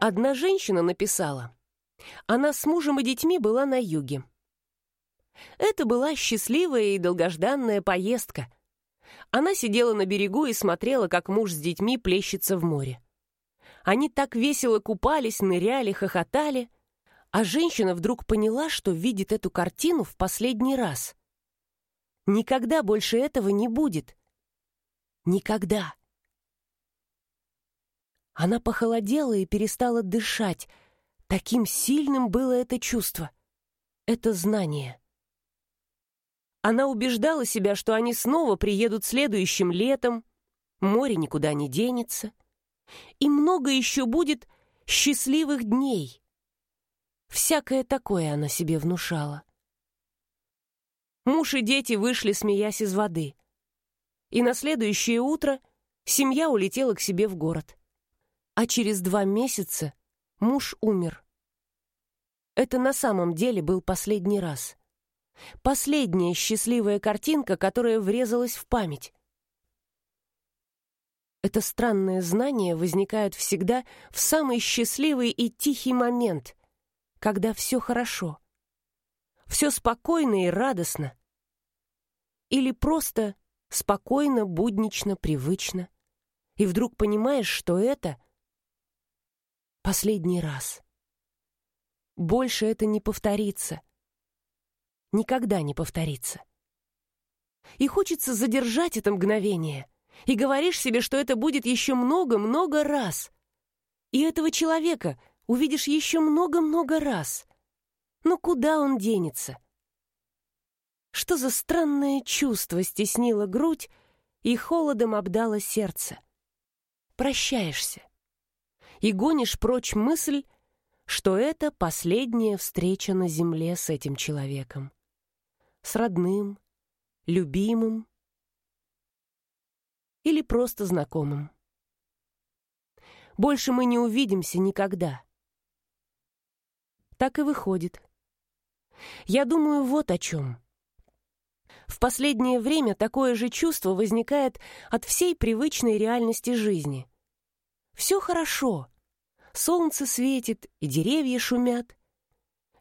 Одна женщина написала. Она с мужем и детьми была на юге. Это была счастливая и долгожданная поездка. Она сидела на берегу и смотрела, как муж с детьми плещется в море. Они так весело купались, ныряли, хохотали, а женщина вдруг поняла, что видит эту картину в последний раз. Никогда больше этого не будет. Никогда. Она похолодела и перестала дышать. Таким сильным было это чувство. Это знание. Она убеждала себя, что они снова приедут следующим летом, море никуда не денется, и много еще будет счастливых дней. Всякое такое она себе внушала. Муж и дети вышли, смеясь из воды. И на следующее утро семья улетела к себе в город а через два месяца муж умер. Это на самом деле был последний раз. Последняя счастливая картинка, которая врезалась в память. Это странное знание возникает всегда в самый счастливый и тихий момент, когда все хорошо. Все спокойно и радостно. Или просто спокойно, буднично, привычно. И вдруг понимаешь, что это — Последний раз. Больше это не повторится. Никогда не повторится. И хочется задержать это мгновение. И говоришь себе, что это будет еще много-много раз. И этого человека увидишь еще много-много раз. Но куда он денется? Что за странное чувство стеснило грудь и холодом обдало сердце? Прощаешься и гонишь прочь мысль, что это последняя встреча на земле с этим человеком. С родным, любимым или просто знакомым. Больше мы не увидимся никогда. Так и выходит. Я думаю вот о чем. В последнее время такое же чувство возникает от всей привычной реальности жизни — все хорошо. Солнце светит, и деревья шумят.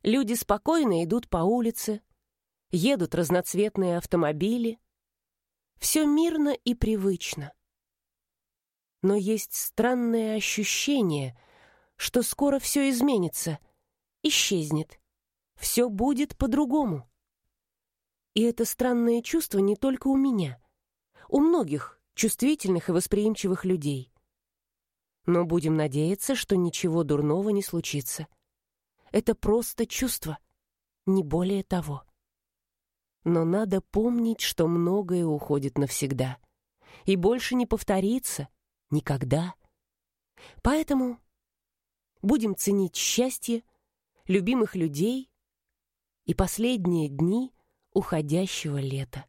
Люди спокойно идут по улице. Едут разноцветные автомобили. Все мирно и привычно. Но есть странное ощущение, что скоро все изменится, исчезнет. Все будет по-другому. И это странное чувство не только у меня, у многих чувствительных и восприимчивых людей — но будем надеяться, что ничего дурного не случится. Это просто чувство, не более того. Но надо помнить, что многое уходит навсегда и больше не повторится никогда. Поэтому будем ценить счастье, любимых людей и последние дни уходящего лета.